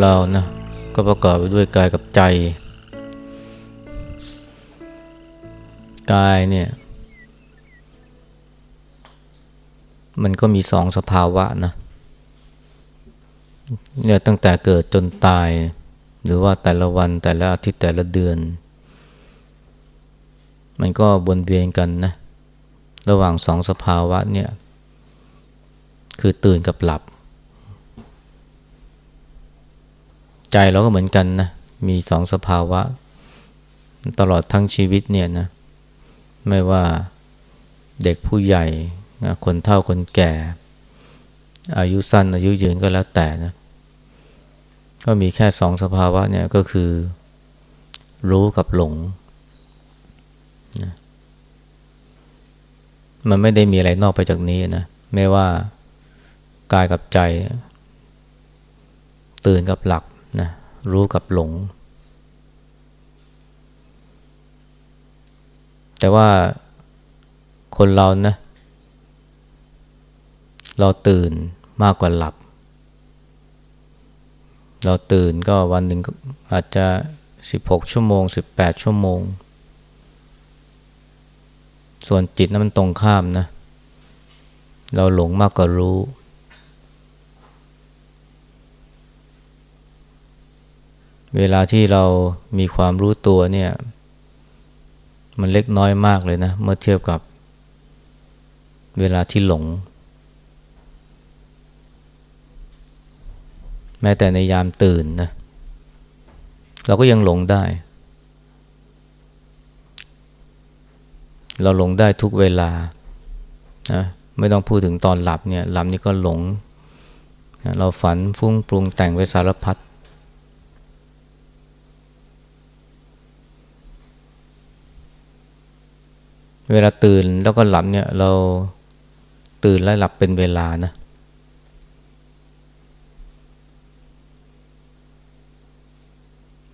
เรานะก็ประกอบไปด้วยกายกับใจ กายเนี่ย มันก็มีสองสภาวะนะเนี่ยตั้งแต่เกิดจนตาย หรือว่าแต่ละวันแต่ละอาทิตย์แต่ละเดือน มันก็วนเวียนกันนะ ระหว่างสองสภาวะเนี่ย คือตื่นกับหลับ ใจเราก็เหมือนกันนะ มีสองสภาวะ ตลอดทั้งชีวิตเนี่ยนะ ไม่ว่าเด็กผู้ใหญ่ คนเฒ่าคนแก่ อายุสั้นอายุยืนก็แล้วแต่นะ ก็มีแค่สองสภาวะเนี่ยก็คือ รู้กับหลงนะมันไม่ได้มีอะไรนอกไปจากนี้นะ ไม่ว่ากายกับใจ ตื่นกับหลับ นะรู้กับหลง แต่ว่าคนเรานะเราตื่นมากกว่าหลับ เราตื่นก็วันหนึ่งอาจจะ 16 ชั่วโมง 18 ชั่วโมง ส่วนจิตนั้นมันตรงข้ามนะ เราหลงมากกว่ารู้ เวลาที่เรามีความรู้ตัวเนี่ย มันเล็กน้อยมากเลยนะ เมื่อเทียบกับ เวลาที่หลง แม้แต่ในยามตื่นนะ เราก็ยังหลงได้ เราหลงได้ทุกเวลานะไม่ต้องพูดถึงตอนหลับเนี่ย หลับนี่ก็หลงนะเราฝันฟุ้งปรุงแต่งไว้สารพัด เวลาตื่นแล้วก็หลับเนี่ย เราตื่นและหลับเป็นเวลานะ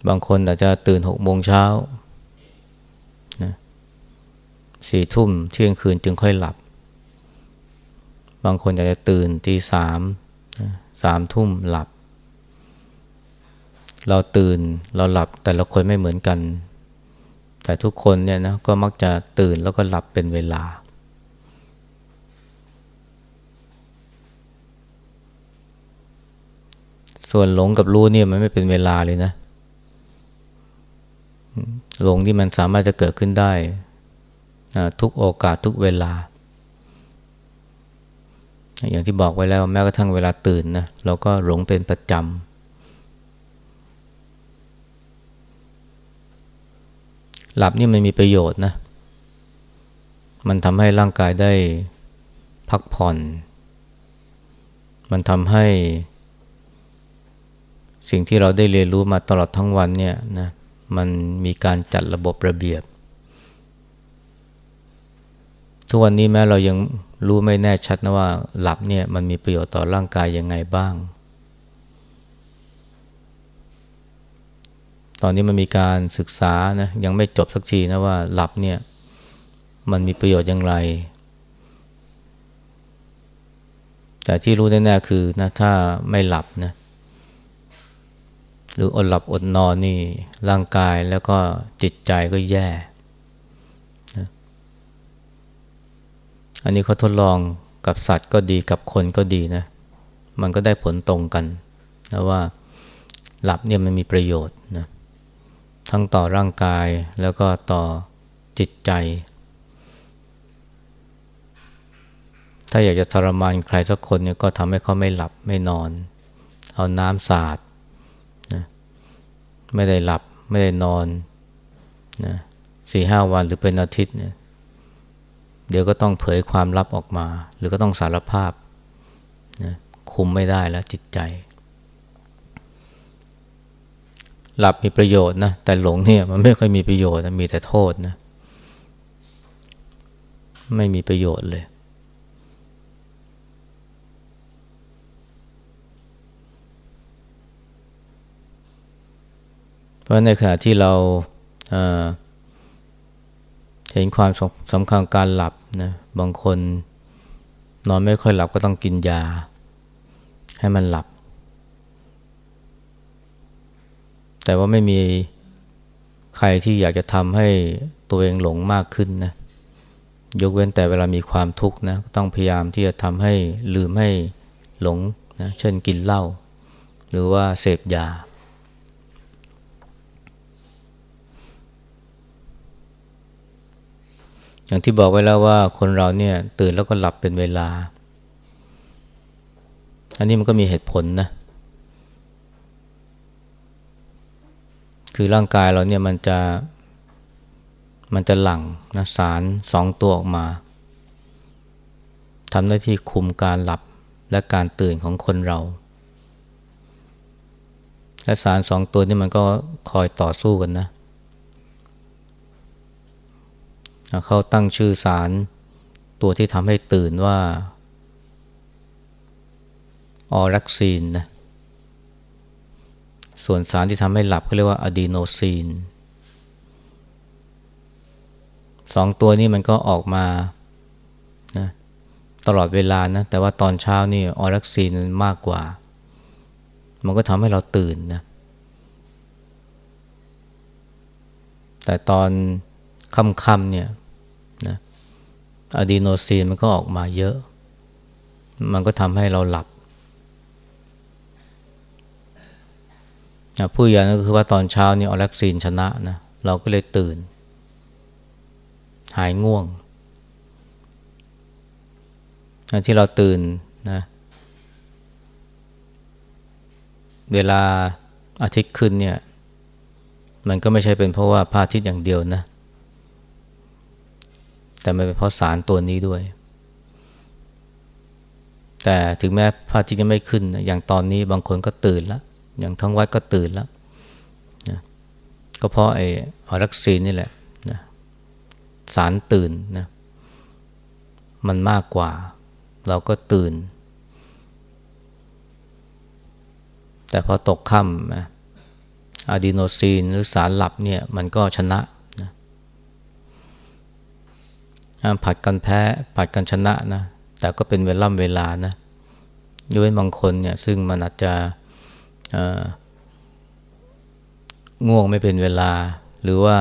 บางคนอาจจะตื่นหกโมงเช้านะสี่ทุ่มเที่ยงคืนจึงค่อยหลับ บางคนอาจจะตื่นตีสามสามทุ่มหลับ เราตื่นเราหลับแต่ละคนไม่เหมือนกัน แต่ทุกคนเนี่ยนะก็มักจะตื่นแล้วก็หลับเป็นเวลา ส่วนหลงกับรู้เนี่ยมันไม่เป็นเวลาเลยนะ หลงที่มันสามารถจะเกิดขึ้นได้ทุกโอกาสทุกเวลา อย่างที่บอกไว้แล้วแม้กระทั่งเวลาตื่นนะเราก็หลงเป็นประจำ หลับนี่มันมีประโยชน์นะ มันทำให้ร่างกายได้พักผ่อน มันทำให้ สิ่งที่เราได้เรียนรู้มาตลอดทั้งวันเนี่ยนะมันมีการจัดระบบระเบียบ ทุกวันนี้แม้เรายังรู้ไม่แน่ชัดนะว่าหลับเนี่ยมันมีประโยชน์ต่อร่างกายยังไงบ้าง ตอนนี้มันมีการศึกษานะยังไม่จบสักทีนะว่าหลับเนี่ยมันมีประโยชน์อย่างไร แต่ที่รู้แน่ๆคือนะถ้าไม่หลับนะหรืออดหลับอดนอนนี่ร่างกายแล้วก็จิตใจก็แย่นะอันนี้เขาทดลองกับสัตว์ก็ดีกับคนก็ดีนะ มันก็ได้ผลตรงกันนะว่าหลับเนี่ยมันมีประโยชน์นะ ทั้งต่อร่างกายแล้วก็ต่อจิตใจ ถ้าอยากจะทรมานใครสักคนเนี่ยก็ทำให้เขาไม่หลับไม่นอน เอาน้ำสาดไม่ได้หลับไม่ได้นอนนะสี่ห้าวันหรือเป็นอาทิตย์เนี่ยเดี๋ยวก็ต้องเผยความลับออกมา หรือก็ต้องสารภาพนะคุมไม่ได้แล้วจิตใจ หลับมีประโยชน์นะแต่หลงเนี่ยมันไม่ค่อยมีประโยชน์นะมีแต่โทษนะ ไม่มีประโยชน์เลย เพราะในขณะที่เราเห็นความสำคัญการหลับนะบางคนนอนไม่ค่อยหลับก็ต้องกินยา ให้มันหลับ แต่ว่าไม่มีใครที่อยากจะทำให้ตัวเองหลงมากขึ้นนะยกเว้นแต่เวลามีความทุกข์นะต้องพยายามที่จะทำให้ลืมให้หลงนะเช่นกินเหล้าหรือว่าเสพยา อย่างที่บอกไว้แล้วว่าคนเราเนี่ยตื่นแล้วก็หลับเป็นเวลา อันนี้มันก็มีเหตุผลนะ คือร่างกายเราเนี่ยมันจะมันจะหลั่งนะสารสองตัวออกมาทำหน้าที่คุมการหลับและการตื่นของคนเรา และสารสองตัวนี้มันก็คอยต่อสู้กันนะ เขาตั้งชื่อสารตัวที่ทำให้ตื่นว่าออรักซีนนะ ส่วนสารที่ทำให้หลับเขาเรียกว่าอะดีโนซีนสองตัวนี้มันก็ออกมานะตลอดเวลานะ แต่ว่าตอนเช้านี่ออรักซีนมันมากกว่า มันก็ทำให้เราตื่นนะ แต่ตอนค่ำๆเนี่ยนะอะดีโนซีนมันก็ออกมาเยอะ มันก็ทำให้เราหลับ ผู้ใหญ่ก็คือว่าตอนเช้านี่ออล็กซีนชนะนะเราก็เลยตื่น หายง่วงที่เราตื่นนะเวลาอาทิตย์ขึ้นเนี่ยมันก็ไม่ใช่เป็นเพราะว่าพระอาทิตย์อย่างเดียวนะ แต่มันเป็นเพราะสารตัวนี้ด้วย แต่ถึงแม้พระอาทิตย์ยังไม่ขึ้น อย่างตอนนี้บางคนก็ตื่นแล้ว อย่างทั้งวัดก็ตื่นแล้วนะก็เพราะไอ้อรักซีนนี่แหละนะสารตื่นนะมันมากกว่า เราก็ตื่น แต่พอตกค่ำนะอะดีโนซีนหรือสารหลับเนี่ยมันก็ชนะนะผัดกันแพ้ผัดกันชนะนะ แต่ก็เป็นเวล่ำเวลานะยกเว้นบางคนเนี่ยซึ่งมันอาจจะ ง่วงไม่เป็นเวลา หรือว่า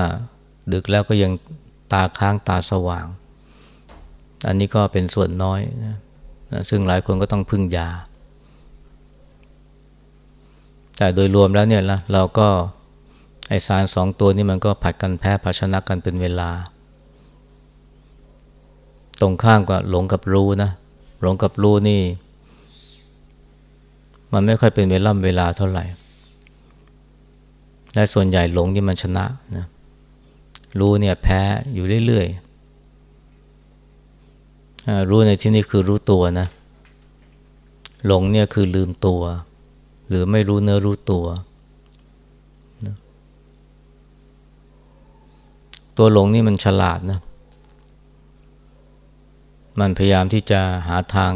ดึกแล้วก็ยังตาค้างตาสว่าง อันนี้ก็เป็นส่วนน้อยนะซึ่งหลายคนก็ต้องพึ่งยา แต่โดยรวมแล้วเนี่ยละเราก็ไอสารสองตัวนี้มันก็ผัดกันแพ้ผัดชนะกันเป็นเวลา ตรงข้ามกับหลงกับรู้นะ หลงกับรู้นี่ มันไม่ค่อยเป็นเวล่ำเวลาเท่าไหร่ และส่วนใหญ่หลงที่มันชนะนะรู้เนี่ยแพ้อยู่เรื่อยๆรู้ในที่นี้คือรู้ตัวนะ หลงเนี่ยคือลืมตัว หรือไม่รู้เนื้อรู้ตัวตัวหลงนี่มันฉลาดนะ มันพยายามที่จะหาทาง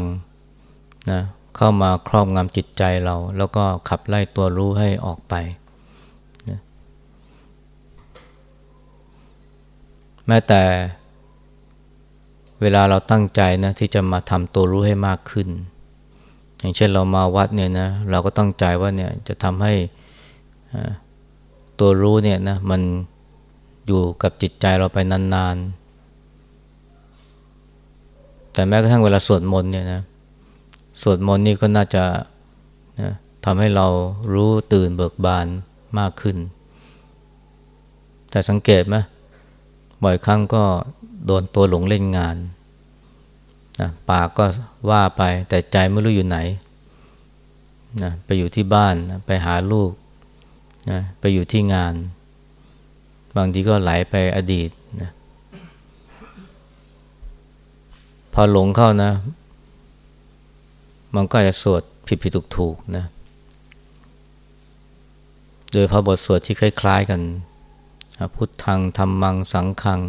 นะ เข้ามาครอบงำจิตใจเรา แล้วก็ขับไล่ตัวรู้ให้ออกไปนะแม้แต่เวลาเราตั้งใจนะที่จะมาทำตัวรู้ให้มากขึ้น อย่างเช่นเรามาวัดเนี่ยนะเราก็ตั้งใจว่าเนี่ยจะทำให้ตัวรู้เนี่ยนะมันอยู่กับจิตใจเราไปนานๆ แต่แม้กระทั่งเวลาสวดมนต์เนี่ยนะ สวดมนต์นี่ก็น่าจะนะทำให้เรารู้ตื่นเบิกบานมากขึ้น แต่สังเกตไหมบ่อยครั้งก็โดนตัวหลงเล่นงานนะปากก็ว่าไปแต่ใจไม่รู้อยู่ไหนนะไปอยู่ที่บ้านนะไปหาลูกนะไปอยู่ที่งาน บางทีก็ไหลไปอดีตนะพอหลงเข้านะ มันก็จะสวดผิดผิดถูกถูกนะ โดยพระบทสวดที่คล้ายๆกันพุทธังธรรมังสังขัง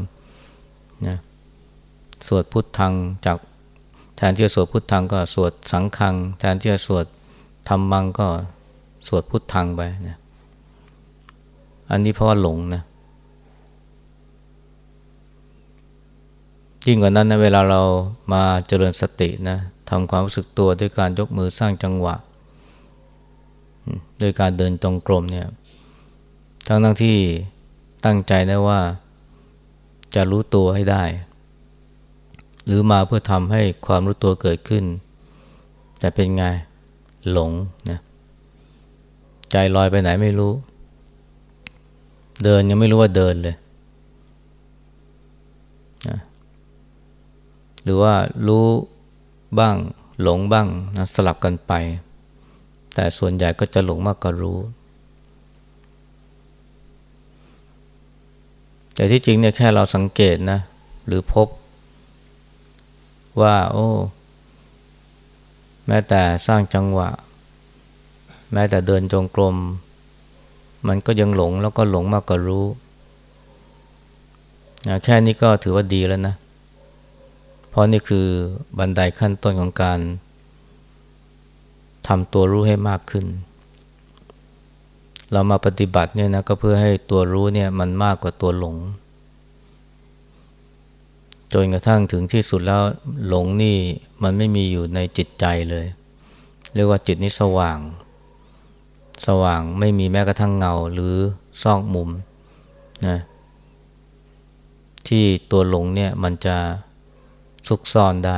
นะสวดพุทธังจากแทนที่จะสวดพุทธังก็สวดสังขัง แทนที่จะสวดธรรมังก็สวดพุทธังไปนะอันนี้เพราะว่าหลงนะยิ่งกว่านั้นนะเวลาเรามาเจริญสตินะ ทำความรู้สึกตัวด้วยการยกมือสร้างจังหวะโดยการเดินจงกรมเนี่ยทั้งทั้งที่ตั้งใจได้ว่าจะรู้ตัวให้ได้ หรือมาเพื่อทำให้ความรู้ตัวเกิดขึ้น แต่เป็นไงหลงนะใจลอยไปไหนไม่รู้ เดินยังไม่รู้ว่าเดินเลยนะหรือว่ารู้ บ้างหลงบ้างนะสลับกันไป แต่ส่วนใหญ่ก็จะหลงมากกว่ารู้ แต่ที่จริงเนี่ยแค่เราสังเกตนะ หรือพบ ว่า โอ้ แม้แต่สร้างจังหวะ แม้แต่เดินจงกรม มันก็ยังหลงแล้วก็หลงมากกว่ารู้นะแค่นี้ก็ถือว่าดีแล้วนะเเพราะนี่คือบันไดขั้นต้นของการทำตัวรู้ให้มากขึ้น เรามาปฏิบัติเนี่ยนะก็เพื่อให้ตัวรู้เนี่ยมันมากกว่าตัวหลง จนกระทั่งถึงที่สุดแล้วหลงนี่มันไม่มีอยู่ในจิตใจเลย เรียกว่าจิตนี้สว่าง สว่างไม่มีแม้กระทั่งเงาหรือซอกมุมนะที่ตัวหลงเนี่ยมันจะ ซุกซ่อนได้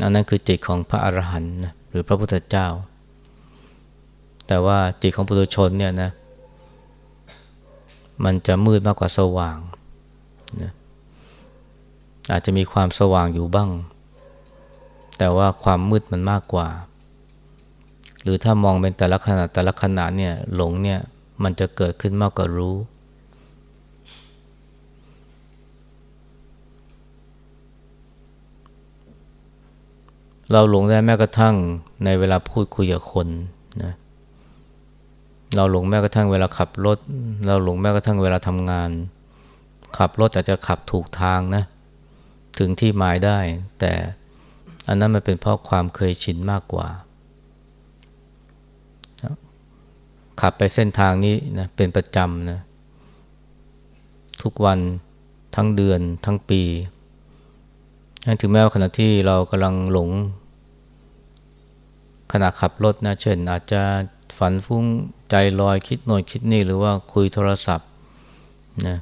นนั่นคือจิตของพระอรหันต์นะหรือพระพุทธเจ้า แต่ว่าจิตของปุถุชนเนี่ยนะมันจะมืดมากกว่าสว่างนะอาจจะมีความสว่างอยู่บ้าง แต่ว่าความมืดมันมากกว่า หรือถ้ามองเป็นแต่ละขณะแต่ละขณะเนี่ยหลงเนี่ยมันจะเกิดขึ้นมากกว่ารู้ เราหลงได้แม้กระทั่งในเวลาพูดคุยกับคนนะเราหลงแม้กระทั่งเวลาขับรถ เราหลงแม้กระทั่งเวลาทำงาน ขับรถอาจจะขับถูกทางนะ ถึงที่หมายได้ แต่อันนั้นมันเป็นเพราะความเคยชินมากกว่า ขับไปเส้นทางนี้นะเป็นประจำนะทุกวันทั้งเดือนทั้งปี ถึงแม้ว่าขณะที่เรากำลังหลง ขณะขับรถนะเช่น อาจจะฝันฟุ้งใจลอยคิดโน่นคิดนี่หรือว่าคุยโทรศัพท์นะ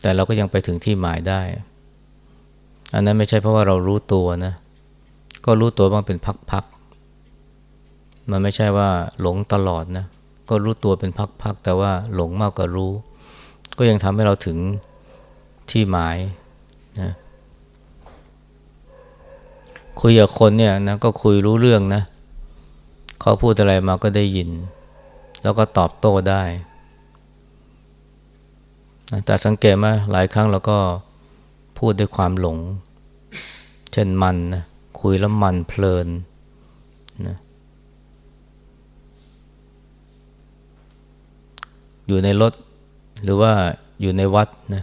แต่เราก็ยังไปถึงที่หมายได้ อันนั้นไม่ใช่เพราะว่าเรารู้ตัวนะ ก็รู้ตัวบ้างเป็นพักๆ มันไม่ใช่ว่าหลงตลอดนะ ก็รู้ตัวเป็นพักๆ แต่ว่าหลงมากกว่ารู้ ก็ยังทำให้เราถึงที่หมายนะ คุยกับคนเนี่ยนะก็คุยรู้เรื่องนะเขาพูดอะไรมาก็ได้ยิน แล้วก็ตอบโต้ได้แต่สังเกตไหมหลายครั้งเราก็พูดด้วยความหลง เช่นมันนะคุยแล้วมันเพลินนะอยู่ในรถหรือว่าอยู่ในวัดนะ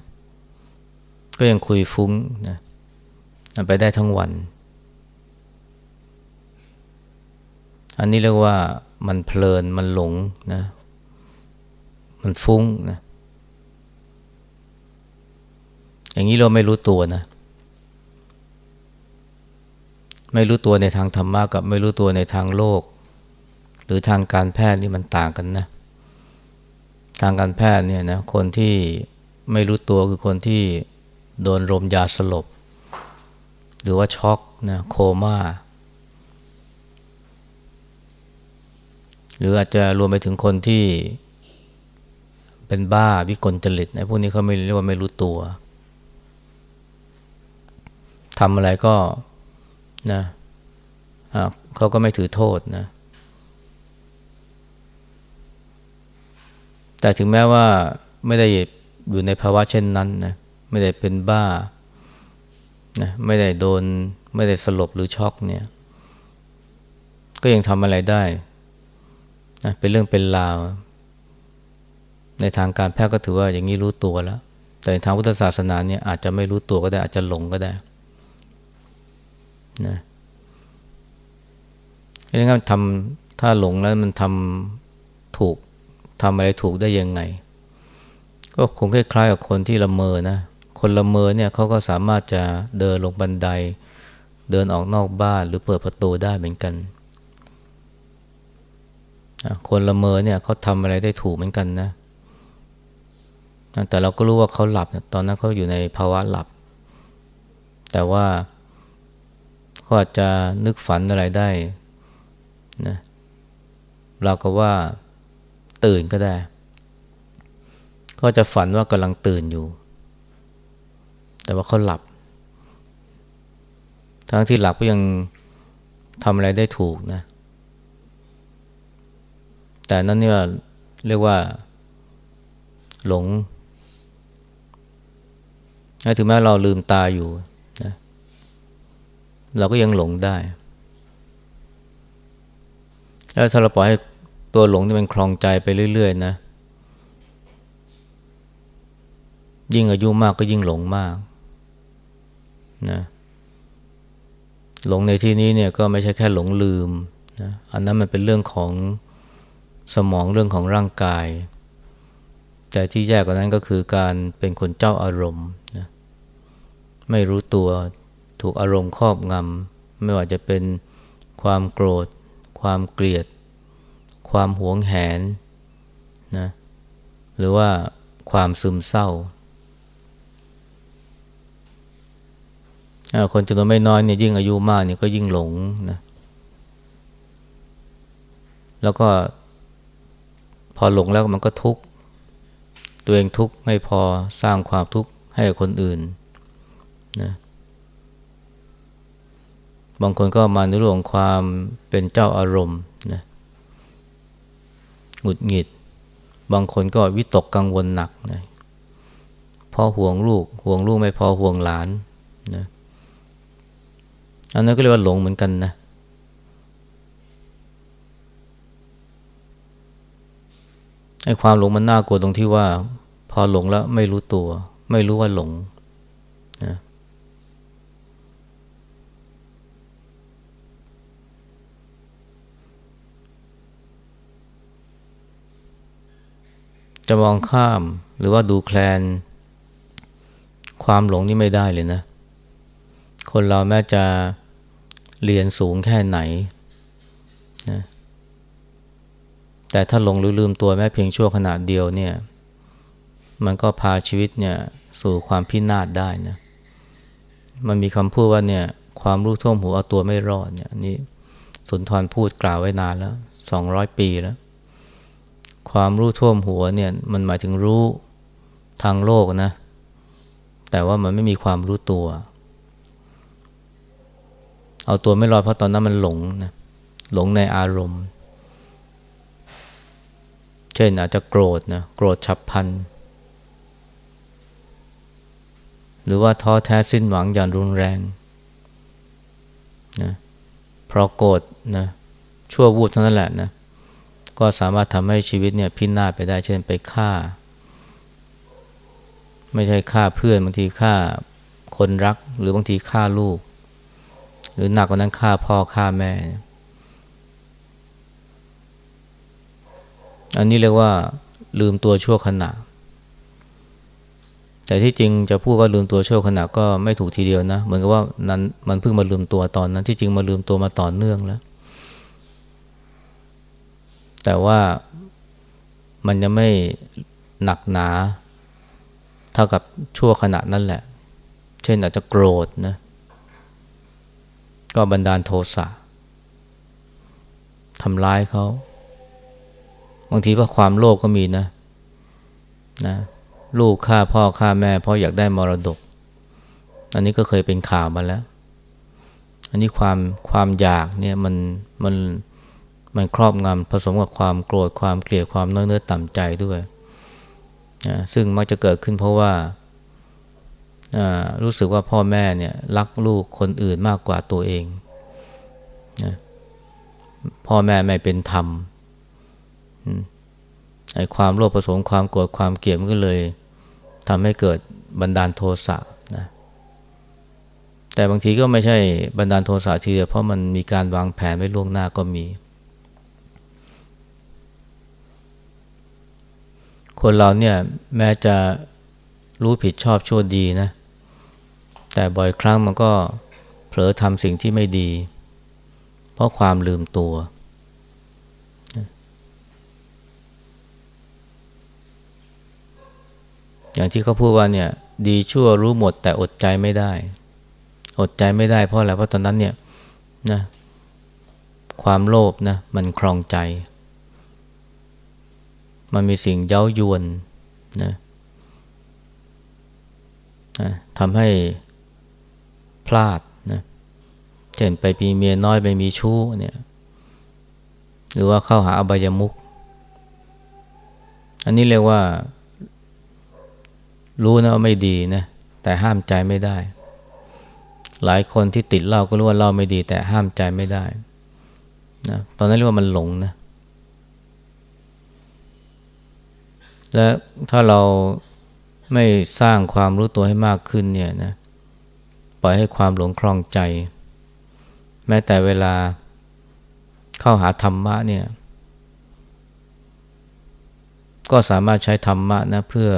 ก็ยังคุยฟุ้งนะไปได้ทั้งวัน อันนี้เรียกว่ามันเพลินมันหลงนะ มันฟุ้งนะ อย่างนี้เราไม่รู้ตัวนะ ไม่รู้ตัวในทางธรรมะกับไม่รู้ตัวในทางโลก หรือทางการแพทย์นี่มันต่างกันนะ ทางการแพทย์เนี่ยนะคนที่ไม่รู้ตัวคือคนที่โดนลมยาสลบ หรือว่าช็อกนะโคมา่า รืออาจจะรวมไปถึงคนที่เป็นบ้าวิกลจริตนะพวกนี้เขาไม่เรียกว่าไม่รู้ตัวทำอะไรก็นะเขาก็ไม่ถือโทษนะ แต่ถึงแม้ว่าไม่ได้อยู่ในภาวะเช่นนั้นนะไม่ได้เป็นบ้านะไม่ได้โดน ไม่ได้สลบหรือช็อกเนี่ย ก็ยังทำอะไรได้ นะเป็นเรื่องเป็นราว ในทางการแพทย์ก็ถือว่าอย่างนี้รู้ตัวแล้ว แต่ทางพุทธศาสนาเนี่ยอาจจะไม่รู้ตัวก็ได้อาจจะหลงก็ได้นะดังนั้นทำถ้าหลงแล้วมันทำถูกทำอะไรถูกได้ยังไง ก็คงคล้ายๆกับคนที่ละเมอนะคนละเมอเนี่ยเขาก็สามารถจะเดินลงบันได เดินออกนอกบ้านหรือเปิดประตูได้เหมือนกัน คนละเมอเนี่ยเขาทำอะไรได้ถูกเหมือนกันนะ แต่เราก็รู้ว่าเขาหลับ ตอนนั้นเขาอยู่ในภาวะหลับ แต่ว่าเขาอาจจะนึกฝันอะไรได้นะเราก็ว่าตื่นก็ได้ ก็จะฝันว่ากำลังตื่นอยู่ แต่ว่าเขาหลับ ทั้งที่หลับก็ยังทำอะไรได้ถูกนะ แต่นั่นเนี่ยเรียกว่า หลงถึงแม้เราลืมตาอยู่นะเราก็ยังหลงได้ แล้วถ้าเราปล่อยให้ตัวหลงที่มันคลองใจไปเรื่อย ๆ นะ ยิ่งอายุมากก็ยิ่งหลงมากนะหลงในที่นี้เนี่ยก็ไม่ใช่แค่หลงลืมนะอันนั้นมันเป็นเรื่องของ สมองเรื่องของร่างกาย แต่ที่แย่กว่านั้นก็คือการเป็นคนเจ้าอารมณ์นะไม่รู้ตัวถูกอารมณ์ครอบงำไม่ว่าจะเป็นความโกรธ ความเกลียด ความหวงแหนนะหรือว่าความซึมเศร้า คนจำนวนไม่น้อยเนี่ยยิ่งอายุมากเนี่ยก็ยิ่งหลงนะแล้วก็ พอหลงแล้วมันก็ทุกข์ตัวเองทุกข์ไม่พอสร้างความทุกข์ให้คนอื่นนะบางคนก็มาในเรื่องความเป็นเจ้าอารมณ์นะหงุดหงิด บางคนก็วิตกกังวลหนักนะพอห่วงลูกห่วงลูกไม่พอห่วงหลานนะอันนั้นก็เรียกว่าหลงเหมือนกันนะ ไอ้ความหลงมันน่ากลัวตรงที่ว่า พอหลงแล้วไม่รู้ตัว ไม่รู้ว่าหลงนะจะมองข้ามหรือว่าดูแคลน ความหลงนี่ไม่ได้เลยนะ คนเราแม้จะเรียนสูงแค่ไหนนะ แต่ถ้าหลงหรือลืมตัวแม้เพียงชั่วขณะเดียวเนี่ย มันก็พาชีวิตเนี่ยสู่ความพินาศได้นะมันมีคำพูดว่าเนี่ยความรู้ท่วมหัวเอาตัวไม่รอดเนี่ยนี่สุนทรพูดกล่าวไว้นานแล้วสองร้อยปีแล้ว ความรู้ท่วมหัวเนี่ยมันหมายถึงรู้ทางโลกนะ แต่ว่ามันไม่มีความรู้ตัว เอาตัวไม่รอดเพราะตอนนั้นมันหลงนะหลงในอารมณ์ เช่นอาจจะโกรธนะโกรธฉับพลัน หรือว่าท้อแท้สิ้นหวังอย่างรุนแรงนะเพราะโกรธนะชั่ววูบเท่านั้นแหละนะก็สามารถทำให้ชีวิตเนี่ยพินาศไปได้ เช่นไปฆ่า ไม่ใช่ฆ่าเพื่อนบางทีฆ่าคนรัก หรือบางทีฆ่าลูก หรือหนักกว่านั้นฆ่าพ่อฆ่าแม่ อันนี้เรียกว่าลืมตัวชั่วขณะ แต่ที่จริงจะพูดว่าลืมตัวชั่วขณะก็ไม่ถูกทีเดียวนะ เหมือนกับว่านั้นมันเพิ่งมาลืมตัวตอนนั้นที่จริงมาลืมตัวมาต่อเนื่องแล้ว แต่ว่ามันยังไม่หนักหนา เท่ากับชั่วขณะนั่นแหละ เช่นอาจจะโกรธนะ ก็บันดาลโทสะทำร้ายเขา บางทีก็ความโลภกก็มีนะนะลูกฆ่าพ่อฆ่าแม่ เพราะอยากได้มรดก อันนี้ก็เคยเป็นข่าวมาแล้ว อันนี้ความความอยากเนี่ยมันมันมันครอบงำผสมกับความโกรธความเกลียดความน้อยเนื้อต่ำใจด้วยนะซึ่งมักจะเกิดขึ้นเพราะว่ารู้สึกว่าพ่อแม่เนี่ยรักลูกคนอื่นมากกว่าตัวเองนะพ่อแม่ไม่เป็นธรรม ไอ้ความโลภผสมความโกรธความเกลียดมันก็เลยทำให้เกิดบันดาลโทสะนะแต่บางทีก็ไม่ใช่บันดาลโทสะทีเดียวเพราะมันมีการวางแผนไว้ล่วงหน้าก็มี คนเราเนี่ยแม้จะรู้ผิดชอบชั่วดีนะ แต่บ่อยครั้งมันก็เผลอทำสิ่งที่ไม่ดี เพราะความลืมตัว อย่างที่เขาพูดว่าเนี่ยดีชั่วรู้หมดแต่อดใจไม่ได้ อดใจไม่ได้เพราะอะไรเพราะตอนนั้นเนี่ยนะความโลภนะมันครองใจ มันมีสิ่งเย้ายวนนะนะทำให้พลาดนะเช่นไปมีเมียน้อยไปมีชู้เนี่ยหรือว่าเข้าหาอบายมุกอันนี้เรียกว่า รู้นะว่าไม่ดีนะแต่ห้ามใจไม่ได้ หลายคนที่ติดเหล้าก็รู้ว่าเหล้าไม่ดี แต่ห้ามใจไม่ได้นะตอนนั้นเรียกว่ามันหลงนะ และถ้าเราไม่สร้างความรู้ตัวให้มากขึ้นเนี่ยนะปล่อยให้ความหลงคลองใจ แม้แต่เวลาเข้าหาธรรมะเนี่ย ก็สามารถใช้ธรรมะนะเพื่อ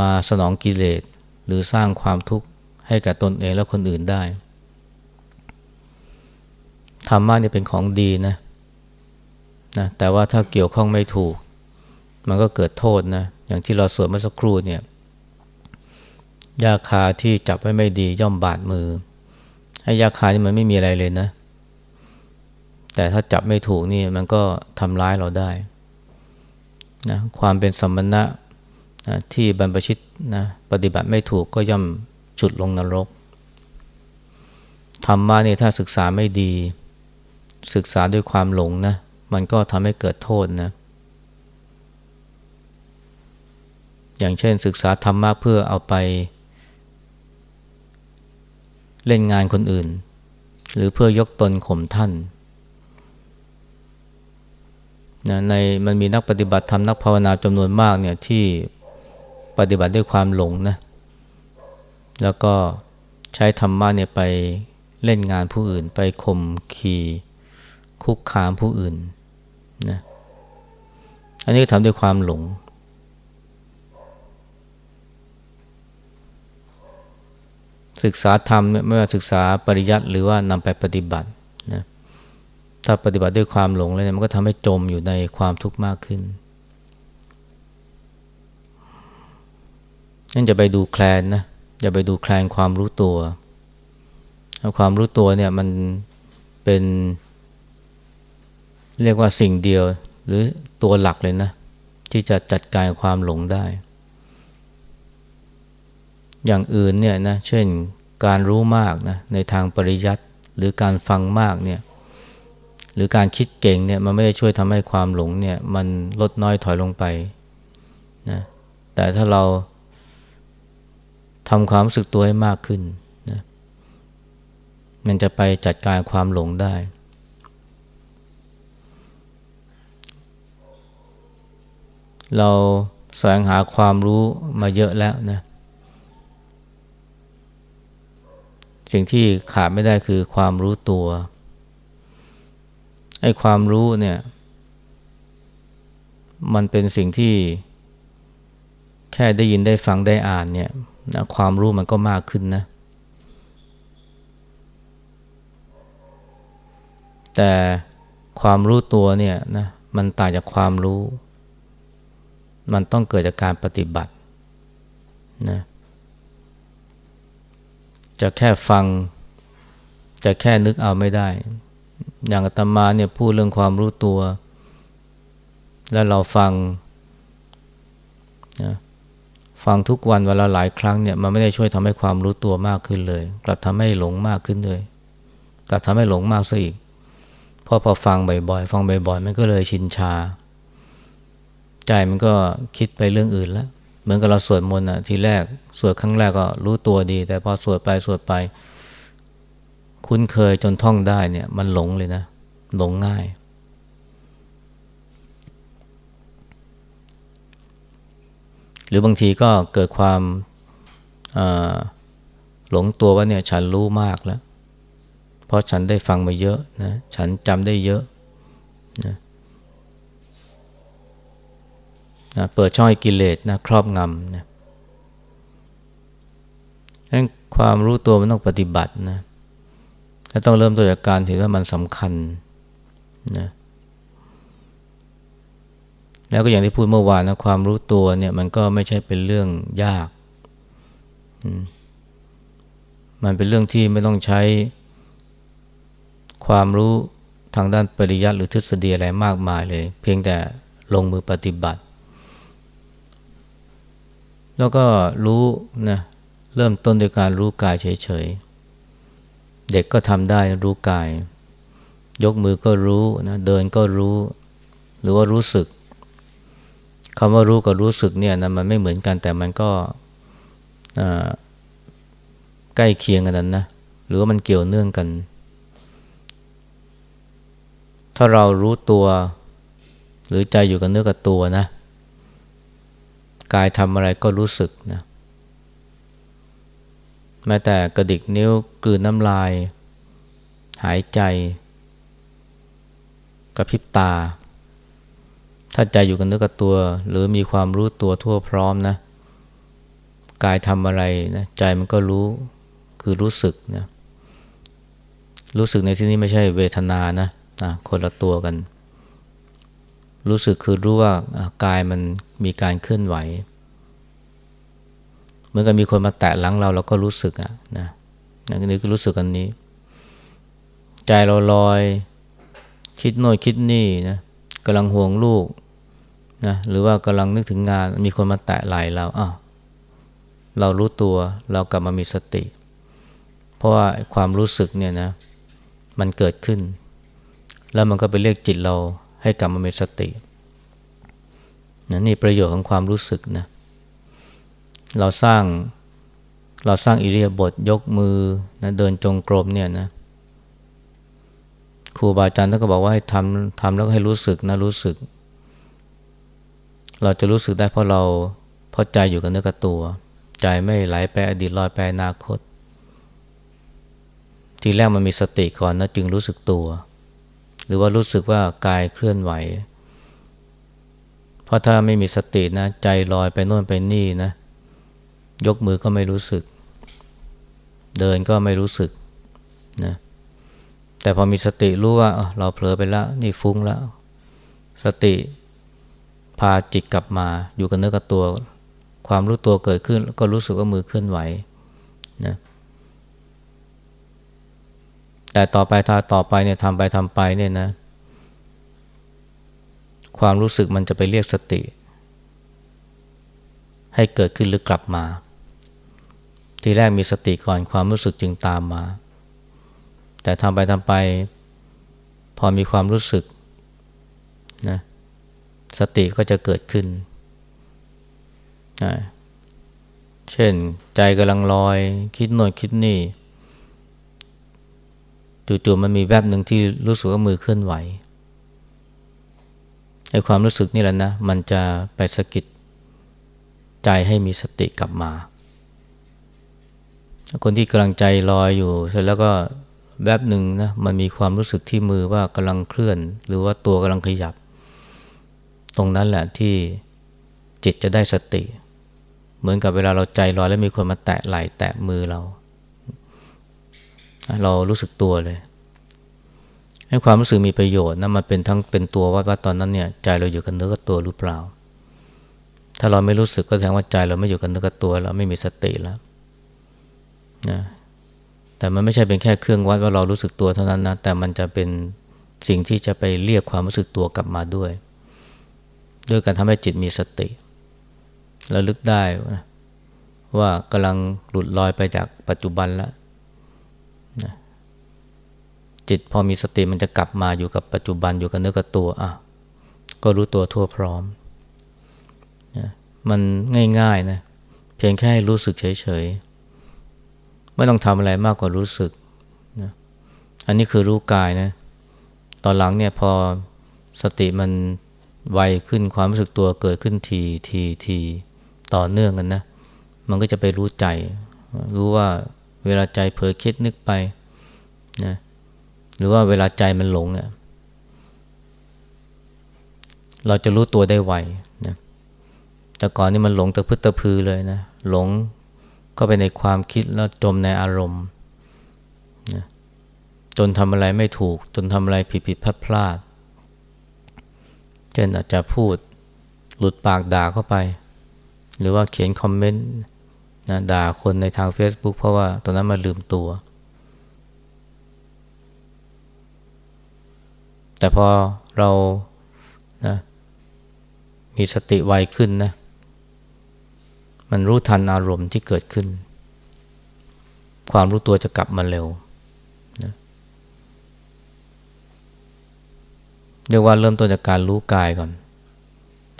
มาสนองกิเลสหรือสร้างความทุกข์ให้กับตนเองและคนอื่นได้ธรรมะเนี่ยเป็นของดีนะนะแต่ว่าถ้าเกี่ยวข้องไม่ถูก มันก็เกิดโทษนะอย่างที่เราสวดเมื่อสักครู่เนี่ยยาคาที่จับไว้ไม่ดีย่อมบาดมือให้ยาคานี่มันไม่มีอะไรเลยนะ แต่ถ้าจับไม่ถูกนี่มันก็ทำร้ายเราได้นะความเป็นสมณนะ ที่บรรพชิตนะปฏิบัติไม่ถูกก็ย่อมจุดลงนรกธรรมะนี่ถ้าศึกษาไม่ดี ศึกษาด้วยความหลงนะ มันก็ทำให้เกิดโทษนะอย่างเช่นศึกษาธรรมะเพื่อเอาไป เล่นงานคนอื่น หรือเพื่อยกตนข่มท่านนะในมันมีนักปฏิบัติธรรมนักภาวนาจำนวนมากเนี่ยที่ ปฏิบัติด้วยความหลงนะ แล้วก็ใช้ธรรมะเนี่ยไปเล่นงานผู้อื่น ไปข่มขีคุกคามผู้อื่นนะอันนี้ทำด้วยความหลง ศึกษาธรรมไม่ว่าศึกษาปริยัติหรือว่านำไปปฏิบัตินะถ้าปฏิบัติด้วยความหลงแล้วเนี่ยมันก็ทำให้จมอยู่ในความทุกข์มากขึ้น นั่นจะไปดูแคลนนะอย่าไปดูแคลนความรู้ตัวความรู้ตัวเนี่ยมันเป็นเรียกว่าสิ่งเดียว หรือตัวหลักเลยนะ ที่จะจัดการความหลงได้ อย่างอื่นเนี่ยนะเช่นการรู้มากนะในทางปริยัติหรือการฟังมากเนี่ยหรือการคิดเก่งเนี่ยมันไม่ได้ช่วยทำให้ความหลงเนี่ยมันลดน้อยถอยลงไปนะแต่ถ้าเรา ทำความรู้สึกตัวให้มากขึ้นนะมันจะไปจัดการความหลงได้ เราแสวงหาความรู้มาเยอะแล้วนะสิ่งที่ขาดไม่ได้คือความรู้ตัวไอ้ความรู้เนี่ย มันเป็นสิ่งที่แค่ได้ยินได้ฟังได้อ่านเนี่ย นะความรู้มันก็มากขึ้นนะ แต่ความรู้ตัวเนี่ยนะมันต่างจากความรู้ มันต้องเกิดจากการปฏิบัตินะจะแค่ฟัง จะแค่นึกเอาไม่ได้ อย่างอาตมาเนี่ยพูดเรื่องความรู้ตัว แล้วเราฟังนะ ฟังทุกวันเวลาหลายครั้งเนี่ยมันไม่ได้ช่วยทำให้ความรู้ตัวมากขึ้นเลย กลับทำให้หลงมากขึ้นเลยกลับทำให้หลงมากซะอีกเพราะพอฟังบ่อยๆ ฟังบ่อยๆ มันก็เลยชินชา ใจมันก็คิดไปเรื่องอื่นแล้ว เหมือนกับเราสวดมนต์อะทีแรกสวดครั้งแรกก็รู้ตัวดี แต่พอสวดไปสวดไป คุ้นเคยจนท่องได้เนี่ย มันหลงเลยนะ หลงง่าย หรือบางทีก็เกิดความหลงตัวว่าเนี่ยฉันรู้มากแล้ว เพราะฉันได้ฟังมาเยอะนะฉันจำได้เยอะนะนะเปิดช่องกิเลสนะครอบงำนะความรู้ตัวมันต้องปฏิบัตินะและต้องเริ่มต้นจากการเห็นว่ามันสำคัญนะ แล้วก็อย่างที่พูดเมื่อวานนะความรู้ตัวเนี่ยมันก็ไม่ใช่เป็นเรื่องยาก มันเป็นเรื่องที่ไม่ต้องใช้ ความรู้ทางด้านปริยัติหรือทฤษฎีอะไรมากมายเลย เพียงแต่ลงมือปฏิบัติ แล้วก็รู้นะเริ่มต้นด้วยการรู้กายเฉยๆ เด็กก็ทำได้รู้กาย ยกมือก็รู้นะเดินก็รู้ หรือว่ารู้สึก คำว่ารู้กับรู้สึกเนี่ยนะมันไม่เหมือนกันแต่มันก็ใกล้เคียงกันนะหรือว่ามันเกี่ยวเนื่องกัน ถ้าเรารู้ตัว หรือใจอยู่กับเนื้อกับตัวนะ กายทำอะไรก็รู้สึกนะแม้แต่กระดิกนิ้วกลืนน้ำลาย หายใจ กระพริบตา ถ้าใจอยู่กับเนื้อกับตัว หรือมีความรู้ตัวทั่วพร้อมนะ กายทำอะไรนะใจมันก็รู้คือรู้สึกนะรู้สึกในที่นี้ไม่ใช่เวทนานะนะคนละตัวกัน รู้สึกคือรู้ว่ากายมันมีการเคลื่อนไหวเหมือนกับมีคนมาแตะหลังเราเราก็รู้สึกอะนะนั่นคือรู้สึกอันนี้ ใจเราลอย คิดโน่นคิดนี่นะ กำลังห่วงลูกนะหรือว่ากำลังนึกถึงงานมีคนมาแตะไหลเราอ้าวเรารู้ตัวเรากลับมามีสติ เพราะว่าความรู้สึกเนี่ยนะมันเกิดขึ้น แล้วมันก็ไปเรียกจิตเราให้กลับมามีสตินะนี่ประโยชน์ของความรู้สึกนะเราสร้างเราสร้างอิริยาบถยกมือนะเดินจงกรมเนี่ยนะ ครูบาอาจารย์ท่านก็บอกว่าให้ทำทำแล้วก็ให้รู้สึกนะรู้สึก เราจะรู้สึกได้เพราะเราเพราะใจอยู่กับเนื้อกับตัว ใจไม่ไหลไปอดีตลอยไปอนาคต ทีแรกมันมีสติก่อนนะจึงรู้สึกตัว หรือว่ารู้สึกว่ากายเคลื่อนไหว เพราะถ้าไม่มีสตินะ ใจลอยไปโน่นไปนี่นะ ยกมือก็ไม่รู้สึก เดินก็ไม่รู้สึกนะ แต่พอมีสติรู้ว่าเราเผลอไปแล้ว นี่ฟุ้งแล้ว สติพาจิตกลับมา อยู่กับเนื้อกับตัว ความรู้ตัวเกิดขึ้น ก็รู้สึกว่ามือเคลื่อนไหวนะแต่ต่อไปถ้าต่อไปเนี่ยทำไปทำไปเนี่ยนะ ความรู้สึกมันจะไปเรียกสติ ให้เกิดขึ้นหรือกลับมา ทีแรกมีสติก่อนความรู้สึกจึงตามมา แต่ทำไปทำไป พอมีความรู้สึกนะสติก็จะเกิดขึ้นนะเช่นใจกำลังลอย คิดโน่นคิดนี่จู่ๆมันมีแวบหนึ่งที่รู้สึกว่ามือเคลื่อนไหวไอ้ความรู้สึกนี่แหละนะ มันจะไปสะกิดใจให้มีสติกลับมา คนที่กำลังใจลอยอยู่ เสร็จแล้วก็ แบบหนึ่งนะมันมีความรู้สึกที่มือว่ากำลังเคลื่อน หรือว่าตัวกำลังขยับ ตรงนั้นแหละที่จิตจะได้สติ เหมือนกับเวลาเราใจลอยแล้วมีคนมาแตะไหล่แตะมือเรา เรารู้สึกตัวเลย ให้ความรู้สึกมีประโยชน์นะมันเป็นทั้งเป็นตัวว่าว่าตอนนั้นเนี่ยใจเราอยู่กับเนื้อกับตัวหรือเปล่า ถ้าเราไม่รู้สึกก็แสดงว่าใจเราไม่อยู่กับเนื้อกับตัวเราไม่มีสติแล้วนะ แต่มันไม่ใช่เป็นแค่เครื่องวัดว่าเรารู้สึกตัวเท่านั้นนะ แต่มันจะเป็นสิ่งที่จะไปเรียกความรู้สึกตัวกลับมาด้วย ด้วยการทำให้จิตมีสติระลึกได้ว่ากำลังหลุดลอยไปจากปัจจุบันแล้วนะจิตพอมีสติมันจะกลับมาอยู่กับปัจจุบันอยู่กับเนื้อกับตัวอะก็รู้ตัวทั่วพร้อมนะมันง่ายๆนะเพียงแค่รู้สึกเฉยๆ ไม่ต้องทำอะไรมากกว่ารู้สึกนะอันนี้คือรู้กายนะ ตอนหลังเนี่ยพอสติมันไวขึ้นความรู้สึกตัวเกิดขึ้นทีทีทีต่อเนื่องกันนะ มันก็จะไปรู้ใจ รู้ว่าเวลาใจเผลอคิดนึกไปนะหรือว่าเวลาใจมันหลงเนี่ยเราจะรู้ตัวได้ไวนะแต่ก่อนนี่มันหลงตะพึตะพือเลยนะ หลง ก็ไปในความคิดแล้วจมในอารมณ์นะจนทำอะไรไม่ถูก จนทำอะไรผิดผิดพลาดพลาดเช่นอาจจะพูดหลุดปากด่าเข้าไป หรือว่าเขียนคอมเมนต์นะด่าคนในทาง Facebook เพราะว่าตอนนั้นมาลืมตัว แต่พอเรานะมีสติไวขึ้นนะ มันรู้ทันอารมณ์ที่เกิดขึ้น ความรู้ตัวจะกลับมาเร็วนะเรียกว่าเริ่มต้นจากการรู้กายก่อน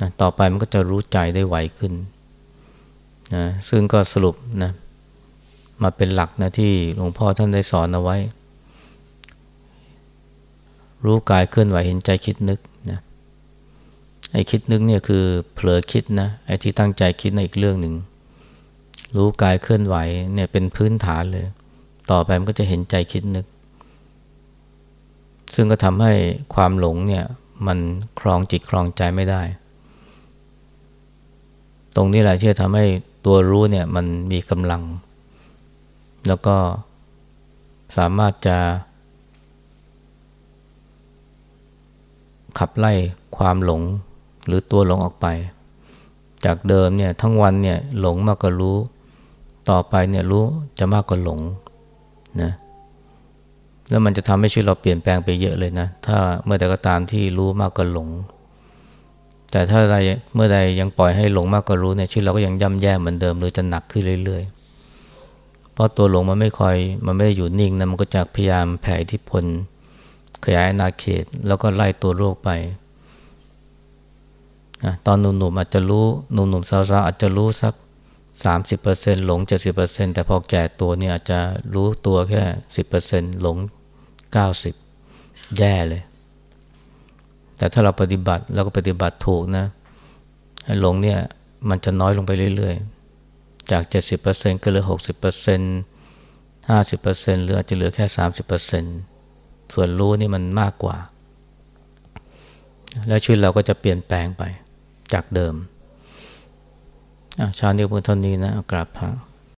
นะต่อไปมันก็จะรู้ใจได้ไวขึ้นนะซึ่งก็สรุปนะมาเป็นหลักนะที่หลวงพ่อท่านได้สอนเอาไว้ รู้กายเคลื่อนไหวเห็นใจคิดนึก ไอ้คิดนึกเนี่ยคือเผลอคิดนะไอ้ที่ตั้งใจคิดในอีกเรื่องหนึ่งรู้กายเคลื่อนไหวเนี่ยเป็นพื้นฐานเลย ต่อไปมันก็จะเห็นใจคิดนึก ซึ่งก็ทำให้ความหลงเนี่ยมันครองจิตครองใจไม่ได้ ตรงนี้แหละที่จะทำให้ตัวรู้เนี่ยมันมีกำลัง แล้วก็สามารถจะ ขับไล่ความหลง หรือตัวหลงออกไป จากเดิมเนี่ยทั้งวันเนี่ยหลงมากกว่ารู้ ต่อไปเนี่ยรู้จะมากกว่าหลงนะแล้วมันจะทำให้ชีวิตเราเปลี่ยนแปลงไปเยอะเลยนะ ถ้าเมื่อใดก็ตามที่รู้มากกว่าหลง แต่ถ้าใดเมื่อใดยังปล่อยให้หลงมากกว่ารู้เนี่ยชีวิตเราก็ยังย่ำแย่เหมือนเดิมหรือจะหนักขึ้นเรื่อย ๆ เพราะตัวหลงมันไม่คอยมันไม่ได้อยู่นิ่งนะมันก็จะพยายามแผ่อิทธิพลขยายอาณาเขต แล้วก็ไล่ตัวโรคไป ตอนหนุ่มๆอาจจะรู้หนุ่มๆสาวๆอาจจะรู้สัก 30%หลง 70%แต่พอแก่ตัวเนี่ยอาจจะรู้ตัวแค่ 10%หลง 90 แย่เลย แต่ถ้าเราปฏิบัติเราก็ปฏิบัติถูกนะหลงเนี่ยมันจะน้อยลงไปเรื่อยๆ จาก 70%ก็เหลือ 60% 50%หรืออาจจะเหลือแค่ 30%ส่วนรู้นี่มันมากกว่า แล้วชีวิตเราก็จะเปลี่ยนแปลงไป จากเดิมชาเนียเพื่อเท่านี้นะกราบพระ